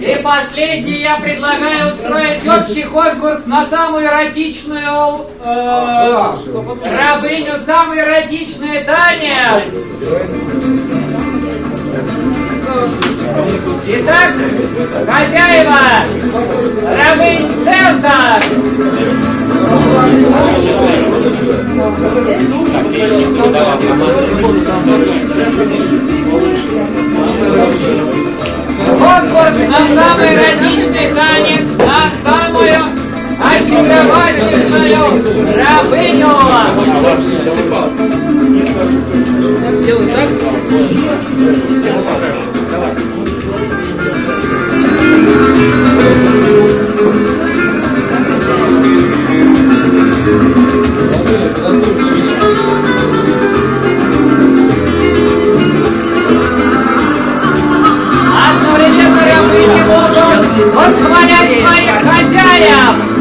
И последний я предлагаю устроить общий конкурс на самую эротичную э, рабыню, самый эротичный танец. Итак, хозяева, рабынь центр. Конкурс на самый эротичный танец, на самую очаровательную рабыню. Сделай так. Одновременно могут восхвалять своих хозяев.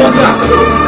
Water.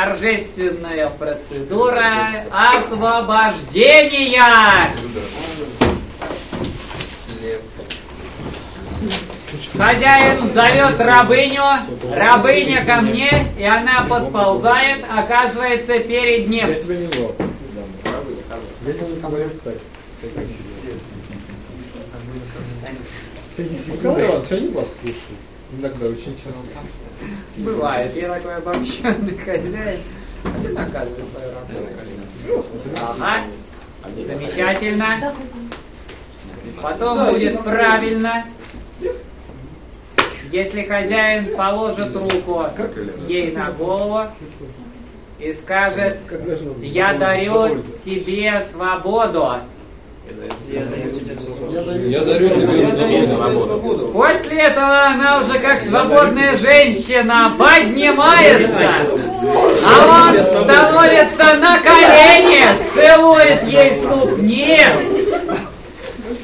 Торжественная процедура освобождения. Хозяин зовет рабыню, рабыня ко мне, и она подползает, оказывается перед ним. Я не они вас слушают. Иногда, очень часто. Бывает, я такой обобщенный хозяин. А ты наказывай свою работу. Ага. Замечательно. Потом будет правильно. Если хозяин положит руку ей на голову и скажет, я дарю тебе свободу. Я дарю тебе свободу. После этого она уже как свободная женщина поднимается, а он становится на колени, целует ей ступни,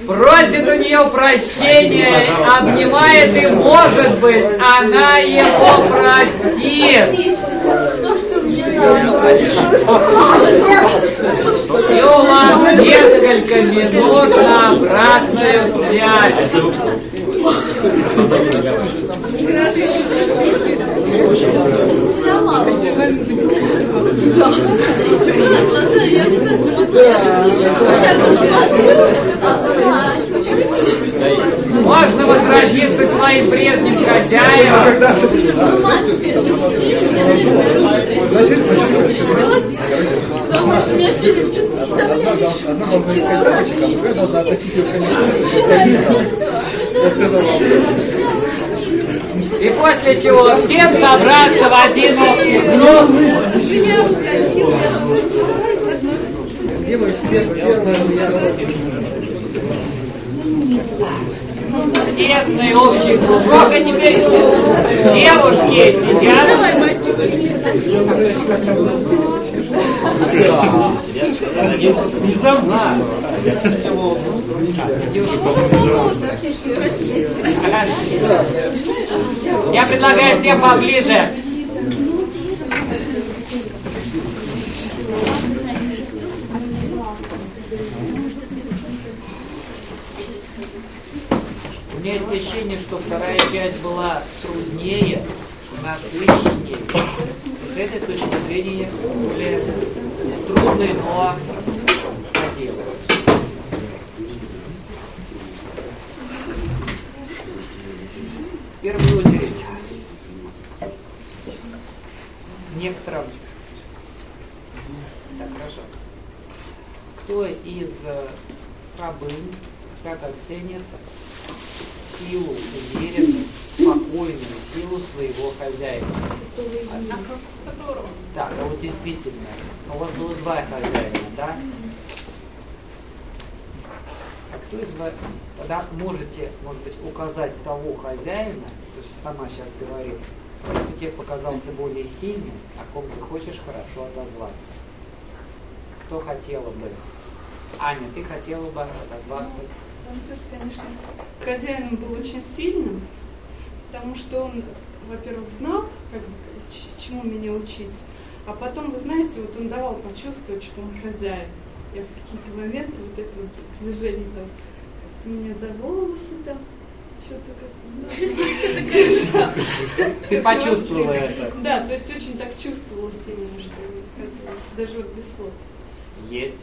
просит у нее прощения, обнимает и, может быть, она его простит. И у вас несколько минут на обратную связь. Можно возродиться к своим прежним хозяевам. искать И после чего всем собраться в один Тесный общий кружок, а теперь девушки сидят. Давай, мальчик. Я предлагаю всем поближе. У меня есть ощущение, что вторая часть была труднее, насыщеннее. С этой точки зрения более трудной, но по делу. В первую очередь, некоторым... Так, хорошо. Кто из э, рабынь как оценит силу, уверенность, спокойную силу своего хозяина? Так, а вот действительно, у вас было два хозяина, да? А кто из вас, тогда можете, может быть, указать того хозяина, то есть сама сейчас говорит, кто тебе показался более сильным, о ком ты хочешь хорошо отозваться? Кто хотела бы? Аня, ты хотела бы отозваться? Франциск, конечно, хозяином был очень сильным, потому что он, во-первых, знал, как чему меня учить, а потом, вы знаете, вот он давал почувствовать, что он хозяин. Я в какие-то моменты вот это вот движение там, как-то меня за волосы там, что-то как-то держал. Ты почувствовала это? Да, то есть очень так чувствовалось именно, что даже вот без слов. Есть.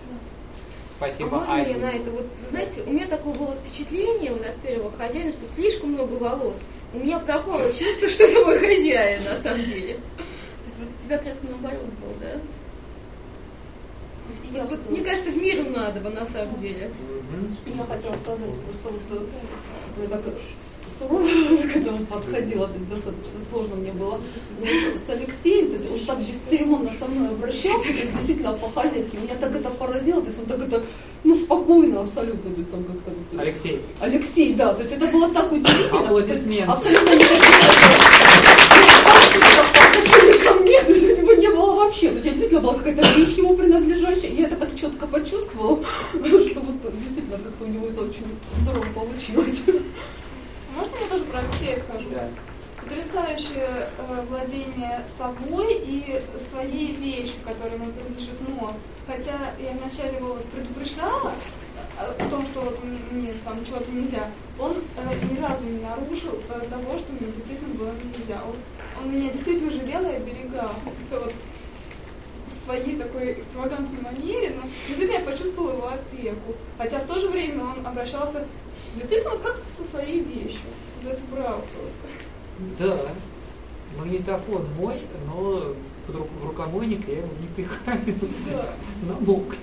А Спасибо, можно я Аня. на это? Вот, знаете, у меня такое было впечатление вот от первого хозяина, что слишком много волос. У меня пропало чувство, что это мой хозяин на самом деле. То есть вот у тебя как раз наоборот был, да? Вот, вот, мне кажется, в миру надо бы на самом деле. Я хотела сказать, просто вот вы так сурово, когда он подходил, то есть достаточно сложно мне было. Вот с Алексеем, то есть он так бесцеремонно со мной обращался, то есть действительно по-хозяйски. Меня так это поразило, то есть он так это, ну, спокойно абсолютно, то есть там как-то вот, э, Алексей, Алексей, да, то есть это было так удивительно. Аплодисменты. Абсолютно никаких ко мне, то есть у него не было вообще. То есть я действительно была какая-то вещь ему принадлежащая, и я это так четко почувствовала, что вот действительно как-то у него это очень здорово получилось. Про Алексея скажу? да. потрясающее э, владение собой и своей вещью, которая ему принадлежит. Но, хотя я вначале его предупреждала э, о том, что вот мне там чего-то нельзя, он э, ни разу не нарушил э, того, что мне действительно было нельзя. Он, он меня действительно жалел и оберегал. Это вот в своей такой экстравагантной манере, но действительно я почувствовала его опеку. Хотя в то же время он обращался действительно вот как со своей вещью. Вот это браво просто. Да. Магнитофон мой, но в рукомойник я его не пихаю. Да. Намокнет.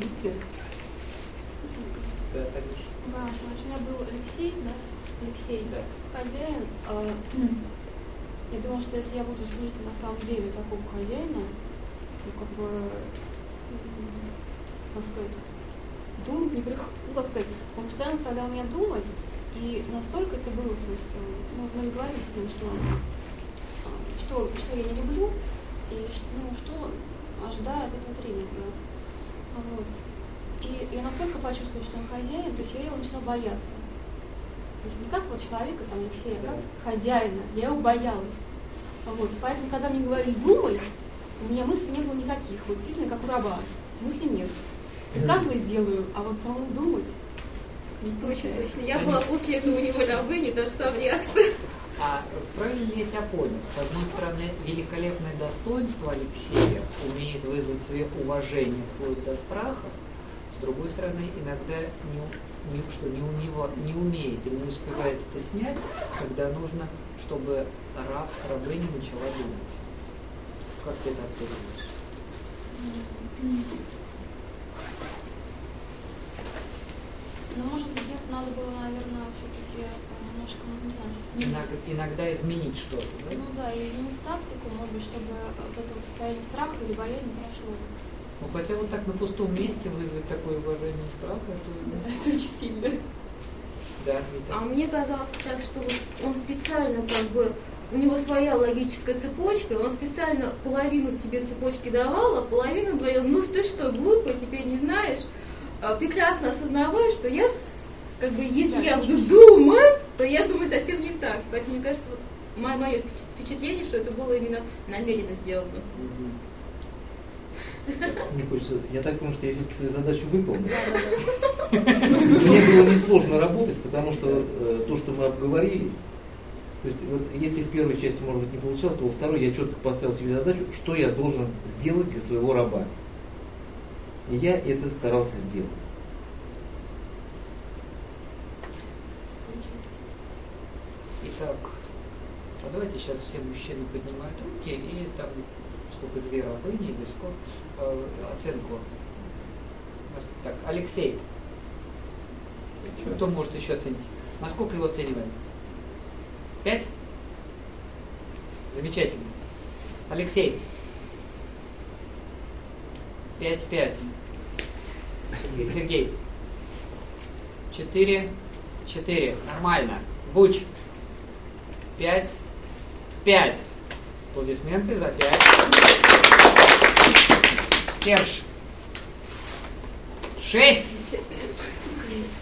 Видите? Да, конечно. Значит, у меня был Алексей, да? Алексей, Да. хозяин. а, Я думала, что если я буду служить на самом деле такого хозяина, ну, как бы, как сказать, думать не приходит, ну, как сказать, он постоянно заставлял меня думать, и настолько это было, то есть, э, ну, мы говорили с ним, что, что, что я не люблю, и ну, что ожидаю от этого тренинга. Вот. И я настолько почувствовала, что он хозяин, то есть я его начала бояться. То есть не как вот человека, там, Алексея, а как хозяина. Я его боялась. Вот. Поэтому, когда мне говорили «думай», у меня мыслей не было никаких. Вот действительно, как у раба. Мыслей нет. Приказывай, сделаю, а вот самому думать... Не точно, точно. Я была после этого у него рабыни, даже сам реакция. А правильно ли я тебя понял? С одной стороны, великолепное достоинство Алексея умеет вызвать себе уважение вплоть до страха, с другой стороны, иногда не, не- что не у него не умеет или не успевает это снять, когда нужно чтобы раб, рабыня начала думать. Как ты это оцениваешь? Ну, может быть, где-то надо было, наверное, все-таки немножко, ну, не знаю. Иногда, иногда изменить что-то, да? Ну да, и изменить тактику, может быть, чтобы вот это вот состояние страха или боязни прошло. Ну хотя вот так на пустом месте вызвать такое уважение и страх, это Это очень сильно. да. А мне казалось как раз, что вот он специально как бы у него своя логическая цепочка, он специально половину тебе цепочки давал, а половину говорил, ну ты что, глупый, теперь не знаешь, прекрасно осознавая, что я, как бы, если я буду думать, то я думаю совсем не так. Поэтому мне кажется, вот мое впечатление, что это было именно намеренно сделано. Мне хочется, я так понимаю, что я все-таки свою задачу выполнил. Мне было несложно работать, потому что э, то, что мы обговорили, то есть вот если в первой части, может быть, не получалось, то во второй я четко поставил себе задачу, что я должен сделать для своего раба. И я это старался сделать. Итак, а давайте сейчас все мужчины поднимают руки и там сколько две рабыни или сколько э, оценку. Так, Алексей. Кто может еще оценить? Насколько его оцениваем? Пять? Замечательно. Алексей. 5-5. Сергей. 4, 4. Нормально. Буч. 5, 5. Аплодисменты за 5. Серж. 6.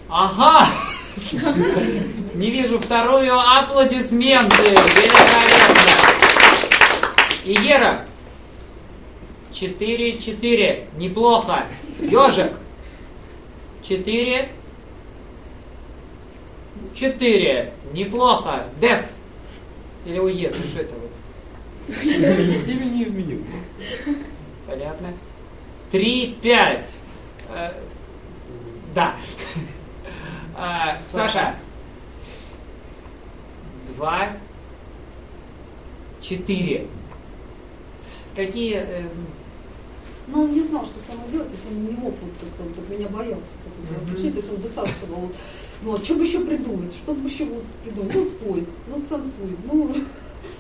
Ага. Не вижу вторую. Аплодисменты. Великолепно. И Гера. 4, 4. Неплохо. Ежик. 4, 4. Неплохо. Дес. Или уес, что это вот? Имя не изменил. Понятно. 3, 5. Э, да. Э, Саша. 2, 4. Какие эм, но он не знал, что самое делать, то есть он не мог вот как-то вот от меня боялся. как бы, Мгм. отвечать, То есть он высасывал. вот, Ну, а что бы еще придумать? Что бы еще вот придумать? Ну, спой, ну, станцуй. Ну,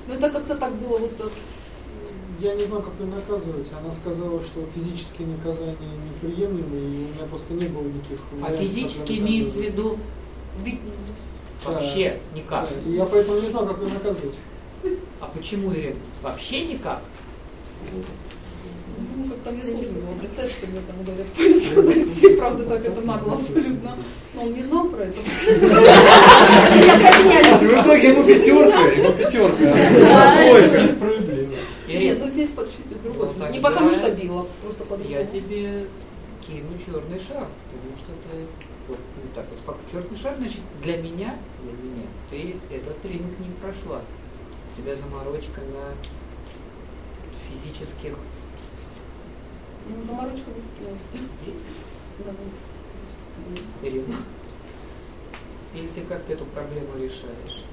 ну, это как-то так было вот э, Я не знаю, как ее наказывать. Она сказала, что физические наказания неприемлемы, и у меня просто не было никаких А вариантов, как физически ее имеется в виду бить нельзя. вообще никак. Да, И я поэтому не знаю, как ее наказывать. А почему, Ирина? Вообще никак? Ну, как-то мне сложно было представить, что мне там говорят, полиция, все, правда, так это нагло абсолютно. Но он не знал про это. Я И в итоге ему пятерка, ему пятерка. Ой, несправедливо. Нет, ну здесь подшить в другой Ну, смысл. Не потому что била, просто по я тебе кину черный шар, потому что ты вот ну, так вот спок- черный шар, значит, для меня, для меня, ты этот тренинг не прошла. У тебя заморочка на физических Ну, заморочка да. Ирина. Или ты как-то эту проблему решаешь?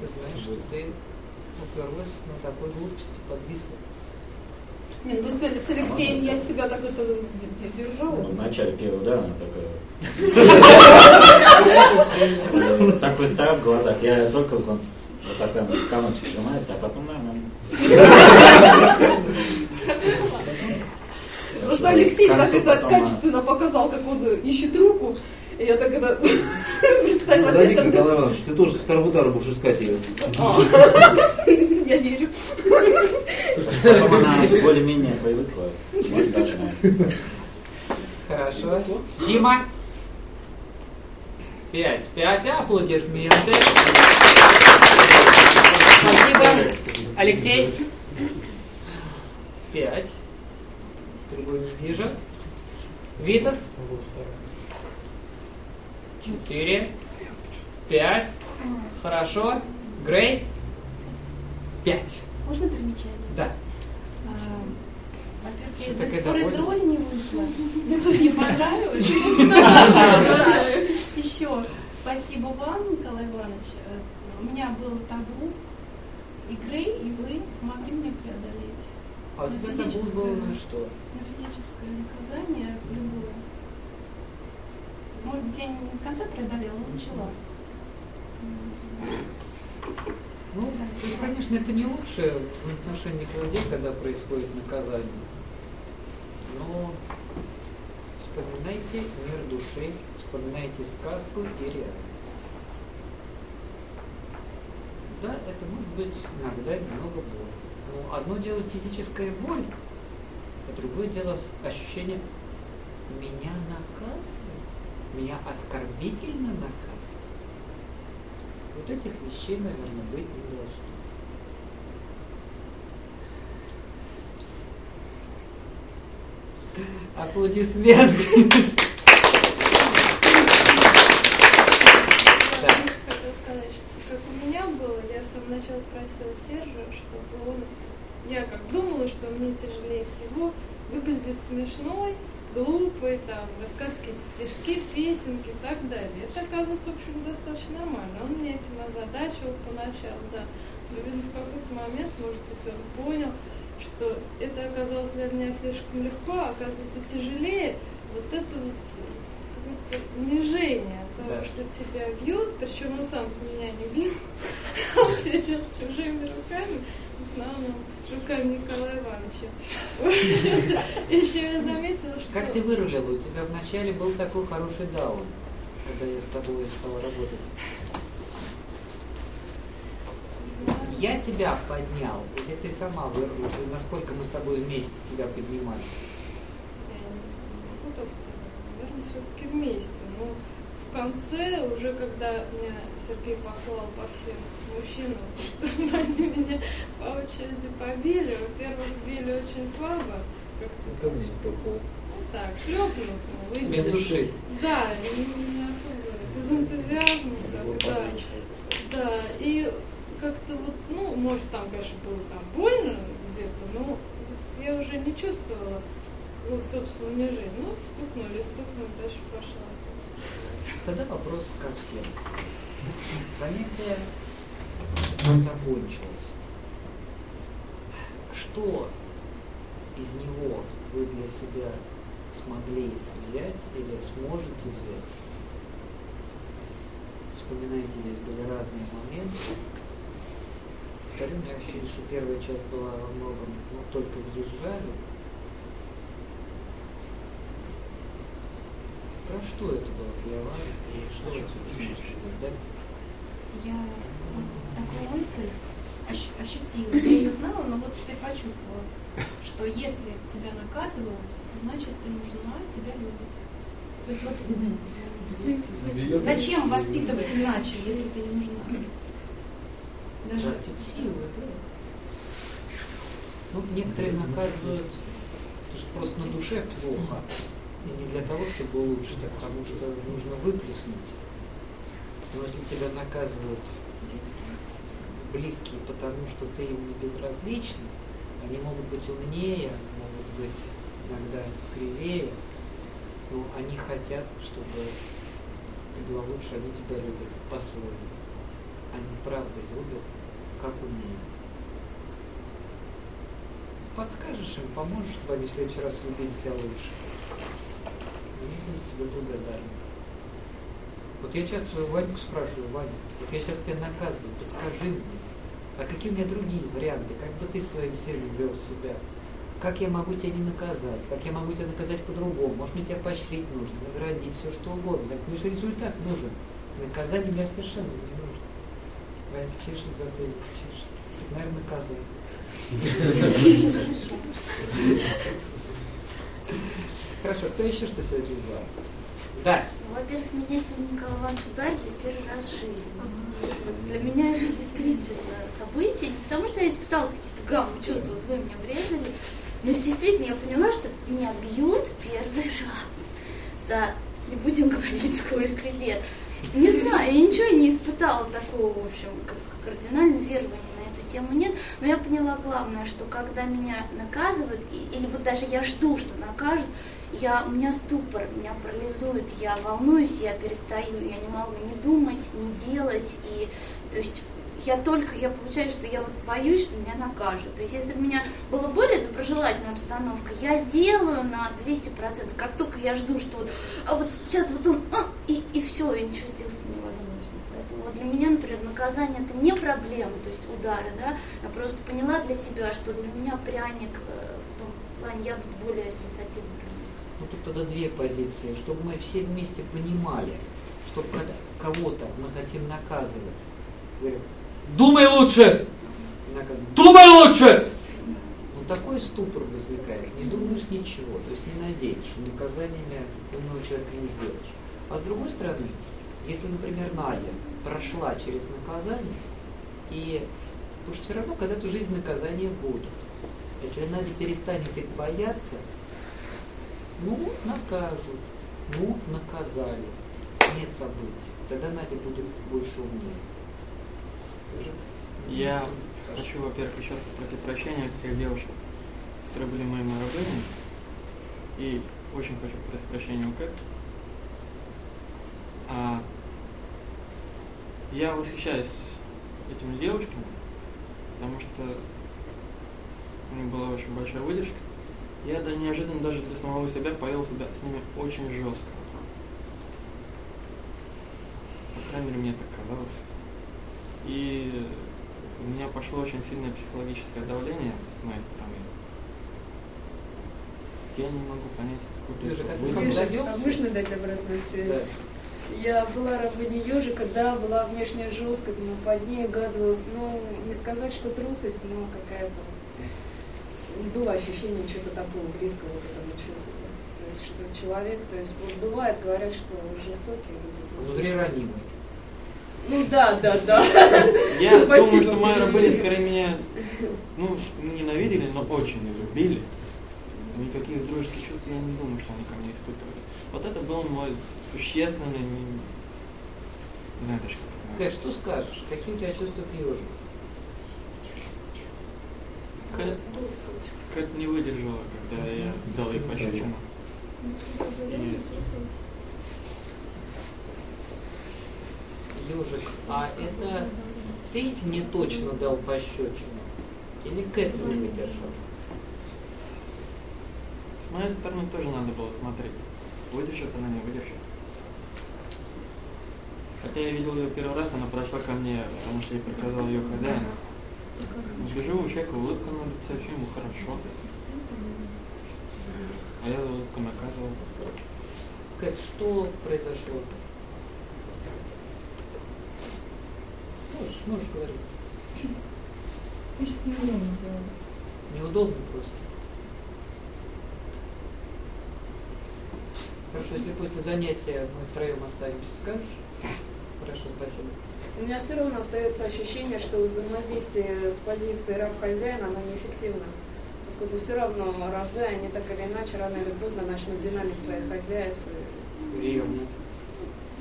Ты знаешь, что ты уперлась на такой глупости, подвисла. Нет, ну с с Алексеем я себя так это с- д- д- держала. Ну, в начале первого, да, она такая... Так выставив в глазах. Я только вот, такая вот комочек сжимается, а потом нормально. Просто Алексей так это потом, а. качественно показал, как он ищет руку. И я так это представила Подожди, себе. Николай Иванович, ты тоже со второго удара будешь искать ее. А. Я верю. Потом она более-менее привыкла. Может, даже Хорошо. Дима. Пять. Пять. Аплодисменты. Спасибо. Алексей. Пять. Другой не вижу. Витас. Четыре. Пять. Хорошо. Грей. Пять. Можно примечание? Да. А, Во-первых, Что я до такая сих пор из роли не вышла. Мне тоже не понравилось. Еще спасибо вам, Николай Иванович. Э, У меня был табу преодолеть. А у тебя Физическое. было на что? На физическое наказание любое. Может быть, я не до конца преодолела, но начала. Ну, то есть, конечно, это не лучшее взаимоотношение людей, когда происходит наказание. Но вспоминайте мир души, вспоминайте сказку и реальность. Да, это может быть иногда немного боль. Но одно дело физическая боль, а другое дело ощущение меня наказывают, меня оскорбительно наказывают. Вот этих вещей, наверное, быть не должно. Аплодисменты. Я хотела сказать, что как у меня было, я с самого начала просила Сержа, чтобы он... Я как думала, что мне тяжелее всего выглядеть смешной, глупой, там, какие-то стишки, песенки и так далее. Это оказалось, в общем, достаточно нормально. Он меня этим озадачивал поначалу, да. Но, видно, в какой-то момент, может быть, он понял, что это оказалось для меня слишком легко, а оказывается тяжелее. Вот это вот какое-то унижение от того, Да. что тебя бьют, причем он сам-то меня не бил, он сидел чужими руками, в основном руками Николая Ивановича. Еще я заметила, что... Как ты вырулила? У тебя вначале был такой хороший даун, когда я с тобой стала работать. Я тебя поднял, или ты сама вырвалась, насколько мы с тобой вместе тебя поднимали? Я не могу так сказать. Наверное, все-таки вместе. Но конце, уже когда меня Сергей послал по всем мужчинам, чтобы они меня по очереди побили, во-первых, били очень слабо, как-то Ко мне не попал. ну, так, шлепнув, ну, Без выйдя. души. Да, не особо, без энтузиазма, так, да. Да, и как-то вот, ну, может, там, конечно, было там больно где-то, но я уже не чувствовала, вот, собственно, унижения. Ну, стукнули, стукнули, дальше пошла. Тогда вопрос ко всем. Занятие закончилось. Что из него вы для себя смогли взять или сможете взять? Вспоминайте, здесь были разные моменты. Повторю, у меня ощущение, что первая часть была во многом, ну, только въезжали. Про что это было для вас и что сможете взять, да? Я такую мысль ощ- ощутила. Я ее знала, но вот теперь почувствовала, что если тебя наказывают, значит ты нужна, тебя любят. То есть вот зачем воспитывать иначе, если ты не нужна? Даже Тратить силы, да. Ну, некоторые наказывают, потому что просто на душе плохо. И не для того, чтобы улучшить, а потому что нужно выплеснуть. Но если тебя наказывают близкие, потому что ты им не безразличен, они могут быть умнее, могут быть иногда кривее, но они хотят, чтобы ты была лучше, они тебя любят по-своему. Они правда любят, как умеют. Подскажешь им, поможешь, чтобы они в следующий раз любили тебя лучше. Тебе благодарны. Вот я часто свою Ваньку спрашиваю, Ваня, вот я сейчас тебя наказываю, подскажи мне, а какие у меня другие варианты, как бы ты своим сильным вел себя? Как я могу тебя не наказать? Как я могу тебя наказать по-другому? Может, мне тебя поощрить нужно, наградить, все что угодно. Так, Мне же результат нужен. Наказание мне совершенно не нужно. Ваня чешет затылок, чешет. Наверное, наказать. Хорошо, кто еще что сегодня знал? Да. Во-первых, меня сегодня Николай Иванович ударили первый раз в жизни. Для меня это действительно событие, не потому что я испытала какие-то гаммы чувств, вот вы меня врезали, но действительно я поняла, что меня бьют первый раз за, не будем говорить, сколько лет. Не знаю, я ничего не испытала такого, в общем, как кардинального верования на эту тему нет, но я поняла главное, что когда меня наказывают, или вот даже я жду, что накажут, я, у меня ступор, меня парализует, я волнуюсь, я перестаю, я не могу ни думать, ни делать, и то есть я только, я получаю, что я вот боюсь, что меня накажут. То есть если бы у меня была более доброжелательная обстановка, я сделаю на 200%, как только я жду, что вот, а вот сейчас вот он, а, и, и все, и ничего сделать невозможно. Поэтому вот для меня, например, наказание это не проблема, то есть удары, да, я просто поняла для себя, что для меня пряник э, в том плане, я буду более результативно работать. Ну тут тогда две позиции, чтобы мы все вместе понимали, что когда кого-то мы хотим наказывать, говорим, думай лучше! Думай лучше! Ну такой ступор возникает, не думаешь ничего, то есть не надеешься, что наказаниями умного человека не сделаешь. А с другой стороны, если, например, Надя прошла через наказание, и потому что все равно когда-то в жизни наказания будут. Если Надя перестанет их бояться, ну, накажут, ну, наказали, нет событий. Тогда Надя будет больше умнее. Я Саша. хочу, во-первых, еще раз попросить прощения у тех девушек, которые были моими рабынями. И очень хочу попросить прощения у Кэт. А, я восхищаюсь этими девушками, потому что у них была очень большая выдержка. Я да, неожиданно даже для самого себя повел себя с ними очень жестко. По крайней мере, мне так казалось. И у меня пошло очень сильное психологическое давление с моей стороны. Я не могу понять Ты сам Ежик, завелся? а можно дать обратную связь? Да. Я была рабыней ежика, да, была внешне жесткой, но под ней гадалась, ну, не сказать, что трусость, но какая-то... Было ощущение чего-то такого близкого к этому чувству. То есть, что человек, то есть, вот бывает, говорят, что жестокий где-то. Внутри ранимый. Ну да, да, да. Я думаю, что рабыни скорее меня ну, не ненавидели, но очень не любили. Никаких дружеских чувств я не думаю, что они ко мне испытывали. Вот это был мой существенный, не, не знаю даже как это Кэт, что скажешь? Какие у тебя чувства к ежику? Кэт, Кэт не выдержала, когда я дал ей пощечину. И Ежик, а это ты не точно дал пощечину? Или Кэт не выдержал? с моей стороны тоже надо было смотреть, выдержит она, не выдержит. Хотя я видел ее первый раз, она прошла ко мне, потому что я приказал ее хозяин. Гляжу, у человека улыбка на лице, все ему хорошо. А я улыбку наказывал. Что произошло? Можешь, можешь говорить. Я сейчас неудобно было. Неудобно просто. Хорошо, если после занятия мы втроем останемся, скажешь? Хорошо, спасибо. У меня все равно остается ощущение, что взаимодействие с позиции раб-хозяина, оно неэффективно. Поскольку все равно рабы, они так или иначе, рано или поздно начнут динамить своих хозяев. и- Верно.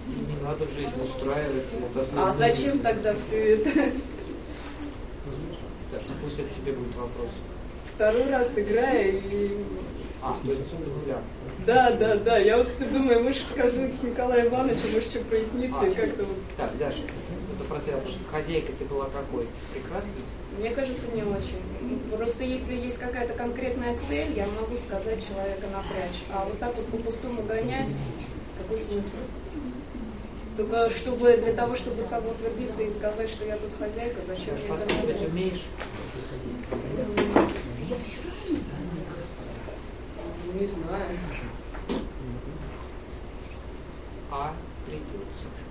Не надо в жизни устраивать. Вот А зачем тогда все это? Так, ну пусть это тебе будет вопрос. Второй раз играя и... А, то есть нуля. Да, да, да. Я вот все думаю, может скажу Николаю Ивановичу, может что прояснится А. и как-то вот... Так, Даша, процесс. Хозяйка, если была какой? Прекрасной? Мне кажется, не очень. Просто если есть какая-то конкретная цель, я могу сказать человека напрячь. А вот так вот по-пустому гонять, какой смысл? Только чтобы для того, чтобы самоутвердиться и сказать, что я тут хозяйка, зачем мне это надо? умеешь? Я все Не знаю. А придется.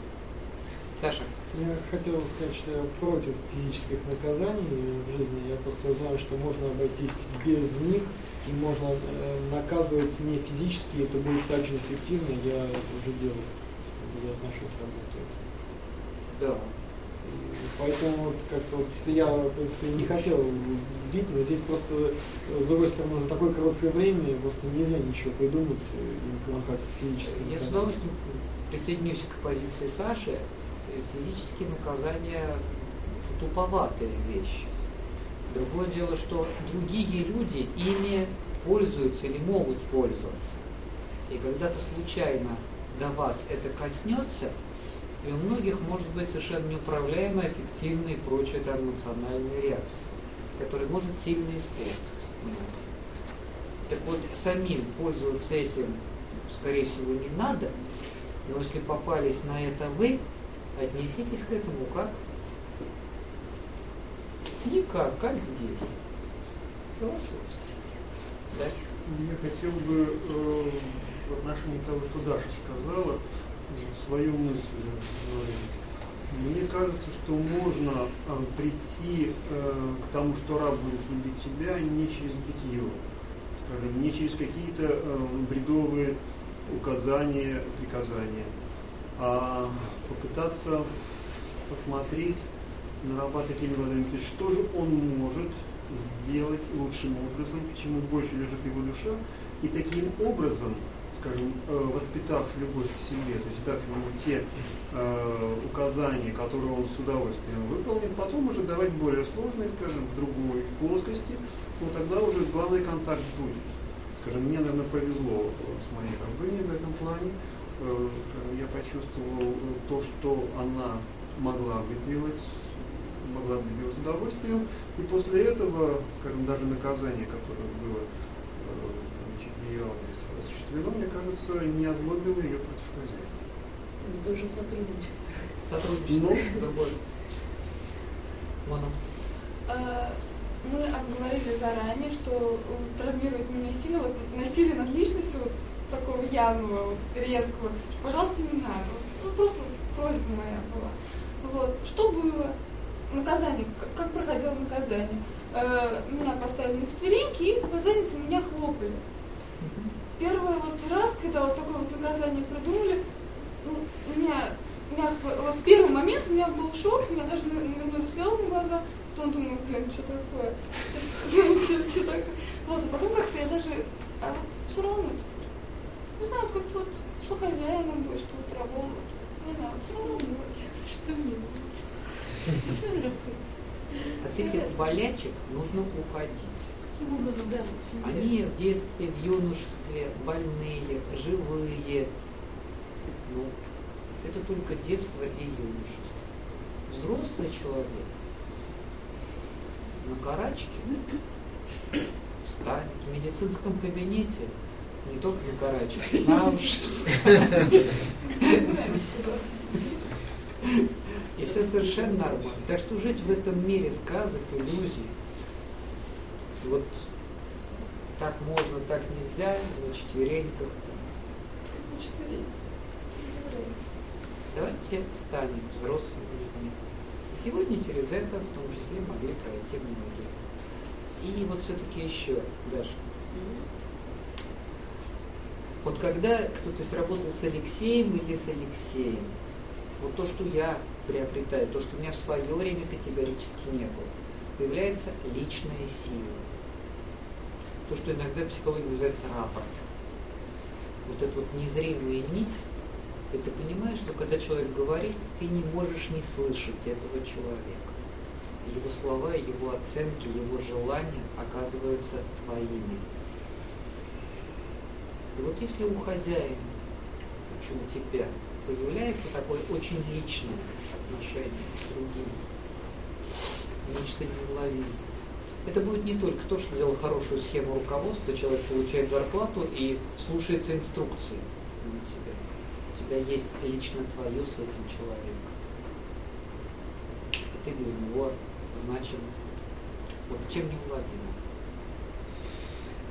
Саша, Я хотел сказать, что я против физических наказаний в жизни. Я просто знаю, что можно обойтись без них, и можно э, наказывать не физически, это будет так же эффективно, я это уже делаю. Я знаю, что это работает. да. И Поэтому вот как-то вот я, в принципе, не хотел бить, но здесь просто, э, с другой стороны, за такое короткое время просто нельзя ничего придумать, ну, как физически. Я с удовольствием присоединюсь к позиции Саши. Физические наказания туповатые вещи. Другое дело, что другие люди ими пользуются или могут пользоваться. И когда-то случайно до вас это коснется, И у многих может быть совершенно неуправляемая, эффективная и прочая там эмоциональная реакция, которая может сильно испортить. Так вот, самим пользоваться этим, скорее всего, не надо, но если попались на это вы, отнеситесь к этому как? Никак, как здесь. Философски. Да? Я хотел бы э, в отношении того, что Даша сказала, свою мысль изложить. Мне кажется, что можно э, прийти э, к тому, что раб будет любить тебя не через скажем, не через какие-то э, бредовые указания, приказания, а попытаться посмотреть на раба такими глазами, то есть что же он может сделать лучшим образом, к чему больше лежит его душа, и таким образом, скажем, э, воспитав любовь к себе, то есть дав ему те э, указания, которые он с удовольствием выполнит, потом уже давать более сложные, скажем, в другой плоскости, но тогда уже главный контакт будет. Скажем, мне, наверное, повезло с моей рабыней в этом плане. Э, я почувствовал то, что она могла бы делать могла бы делать с удовольствием. И после этого, скажем, даже наказание, которое было э, значит, осуществлено, мне кажется, не озлобило ее против хозяина. Это уже сотрудничество. Сотрудничество. Ну, Мона. Э, мы обговорили заранее, что травмировать меня сильно, вот насилие над личностью, вот такого явного, резкого, пожалуйста, не надо. Ну, просто просьба моя была. Вот. Что было? наказание, как проходило наказание. Э, меня поставили на четвереньки и по заднице меня хлопали. Первый вот раз, когда вот такое вот наказание придумали, ну, у меня, у меня вот в первый момент у меня был шок, у меня даже навернули слезы на глаза, потом думаю, блин, что такое? Что такое? Вот, а потом как-то я даже, а вот все равно теперь, не знаю, как-то вот, что хозяином будет, что вот рабом, не знаю, все равно Что мне от этих болячек нужно уходить. Каким образом, да, Они в детстве, в юношестве, больные, живые. Ну, это только детство и юношество. Взрослый человек на карачке встанет в медицинском кабинете, не только карачке, на уши. И все совершенно нормально. Так что жить в этом мире сказок, иллюзий, вот так можно, так нельзя, на четвереньках. На четвереньках. Давайте станем взрослыми людьми. И сегодня через это в том числе могли пройти многие. И вот все-таки еще даже. Вот когда кто-то сработал с Алексеем или с Алексеем, вот то, что я приобретаю, то, что у меня в свое время категорически не было, появляется личная сила. То, что иногда в психологии называется рапорт. Вот эта вот незримая нить, и ты понимаешь, что когда человек говорит, ты не можешь не слышать этого человека. Его слова, его оценки, его желания оказываются твоими. И вот если у хозяина, у тебя, появляется такое очень личное отношение с другим. Нечто неуловимое. Это будет не только то, что сделал хорошую схему руководства, человек получает зарплату и слушается инструкции у тебя. У тебя есть лично твое с этим человеком. И ты для него значим вот чем неуловимо.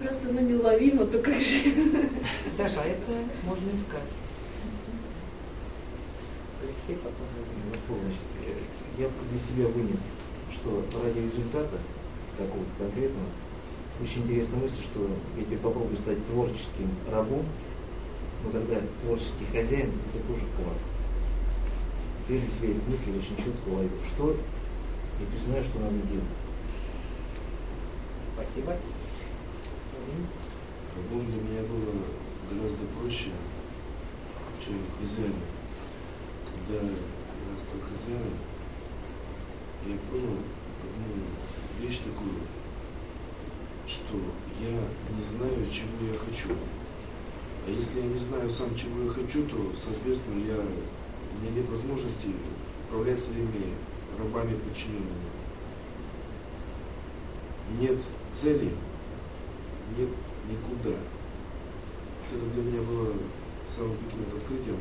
Раз оно неуловимо, то как же? Даже а это можно искать. Алексей потом Дословно, я для себя вынес, что ради результата какого-то конкретного, очень интересная мысль, что я теперь попробую стать творческим рабом, но когда творческий хозяин, это тоже классно. Я для себя эти мысли очень четко ловил. Что? Я признаю, что надо делать. Спасибо. Рабом для меня было гораздо проще, чем хозяином когда я стал хозяином, я понял одну вещь такую, что я не знаю, чего я хочу. А если я не знаю сам, чего я хочу, то, соответственно, я у меня нет возможности управлять своими рабами подчиненными. Нет цели, нет никуда. Это для меня было самым таким вот открытием.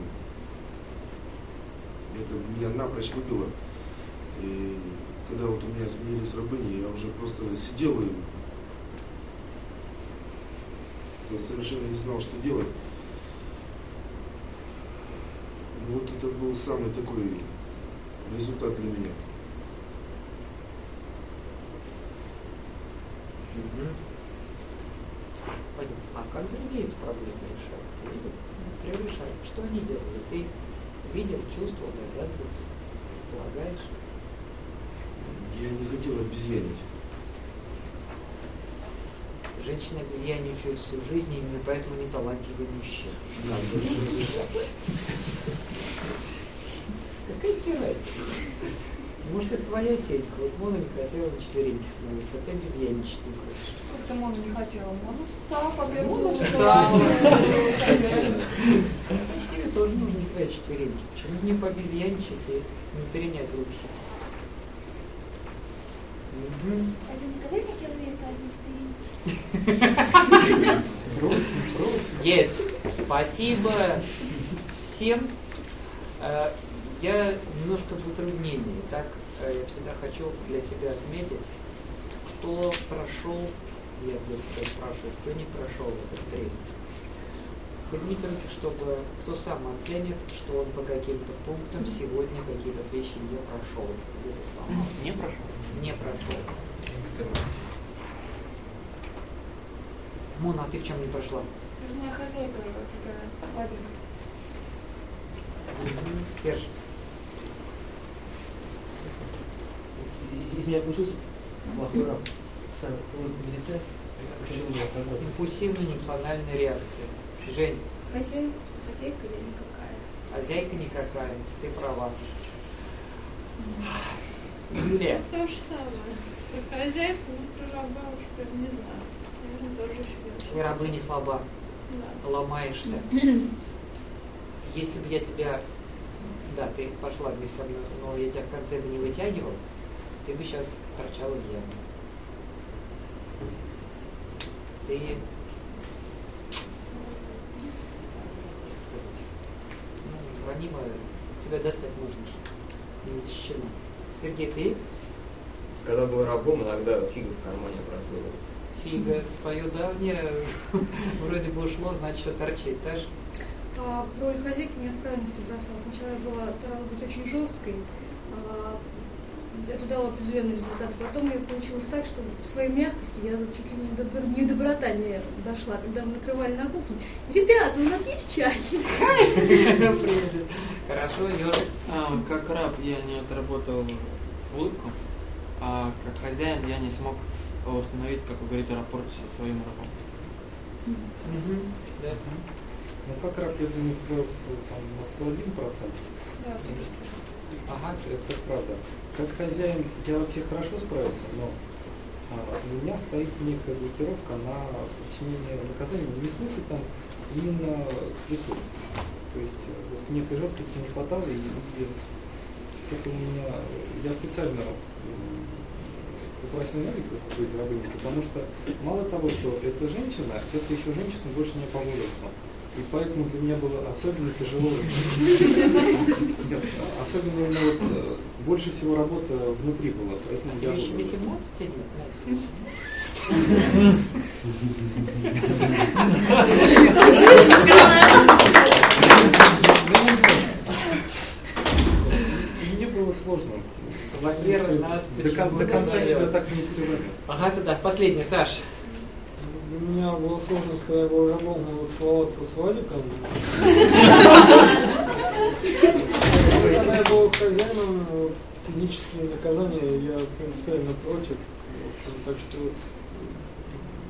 Это меня напрочь выбило. И когда вот у меня сменились рабыни, я уже просто сидел и я совершенно не знал, что делать. Ну, вот это был самый такой результат для меня. Пойдем. А как другие эту проблему решают? Ты видел? Ты решаешь. Что они делали? Ты видел, чувствовал, догадывался, полагаешь? Я не хотел обезьянить. Женщины обезьяничают всю жизнь, именно поэтому они талантливые мужчины. Какая тебе разница? Может, это твоя фенька. Вот Мона не хотела на четвереньки становиться, а ты обезьяничать не хочешь. Сколько Мона не хотела? Мона встала, побегала. Мона встала. Значит, тебе тоже нужны твои четвереньки. Почему не пообезьяничать и не перенять руки? Мгм. Пойдем, давай, как я умею ставить мистерии. Бросим, бросим. Есть. Спасибо всем. Э, Я немножко в затруднении. Так, я всегда хочу для себя отметить, кто прошел, я для себя спрашиваю, кто не прошел этот тренинг. Поднимите руки, чтобы кто сам оценит, что он по каким-то пунктам сегодня какие-то вещи не прошел, где-то сломался. Не прошел? Не прошел. Мона, а ты в чем не прошла? У меня хозяйка такая слабенькая. Серж. Из меня получился плохой раб. Сам в лице. Импульсивная эмоциональная реакция. Жень, Хозяйка, хозяйка я никакая. хозяйка никакая, ты права. Юлия, То же самое. Про хозяйку, ну про раба уж прям не знаю. Наверное, тоже еще ты рабы не слаба, Да. ломаешься. Если бы я тебя, да, ты пошла вместе со мной, но я тебя в конце бы не вытягивал, ты бы сейчас торчала в яме. Ты, как сказать, ну, ранимая, тебя достать можно, не защищена. Сергей, ты Когда был рабом, иногда фига в кармане образовалась. фига, твое давнее вроде бы ушло, значит, что торчит, так же? А в роли хозяйки меня в крайности бросала. Сначала я была, старалась быть очень жесткой. Это дало определенный результат. Потом я получилось так, что в своей мягкости я чуть ли не до, не до доброта не дошла, когда мы накрывали на кухне. Ребята, у нас есть чай? Хорошо, ежик. А, как раб я не отработал улыбку, а как хозяин я не смог установить, как вы говорите, рапорт со своим рабом. Ясно. Ну как раб, я думаю, справился там, на 101%. Да, супер. Ага. Это правда. Как хозяин я вообще хорошо справился, но а, у меня стоит некая блокировка на причинение наказания, не в смысле там именно к лицу. То есть э, вот некой жесткости не хватало, и, и это у меня, я специально м, попросил Новика быть рабыней, потому что мало того, что это женщина, это еще женщина больше не по возрасту. И поэтому для меня было особенно тяжело. Нет, Особенно именно вот, э, больше всего работа внутри была. Поэтому Тебе я еще был- 18 лет? Мне было сложно. До, кон- до конца себя так не переводил. Ага, это да, последний, Саш. Для меня было сложно, когда я был рабом, было целоваться с Вадиком. Когда я был хозяином, э, физические наказания я принципиально против. Так что,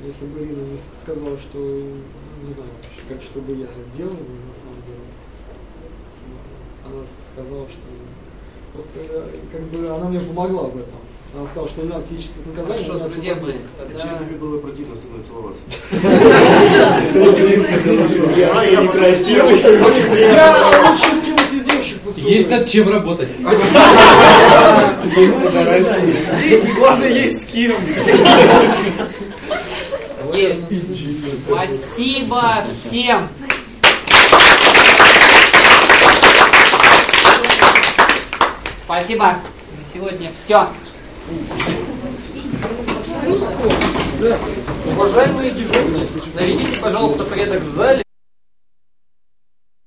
если бы Ирина не сказала, что, не знаю, как что бы я делал, на самом деле, она сказала, что просто, э, как бы, она мне помогла в этом. Она сказала, что не надо физических наказаний, у нас друзья мои, тогда... Зачем тебе было противно со мной целоваться? Я красивый, очень приятно. Я лучше с кем-то из девушек Есть над чем работать. Главное, есть с кем. Спасибо всем. Спасибо. На сегодня все. Уважаемые дежурные, наведите, пожалуйста, порядок в зале.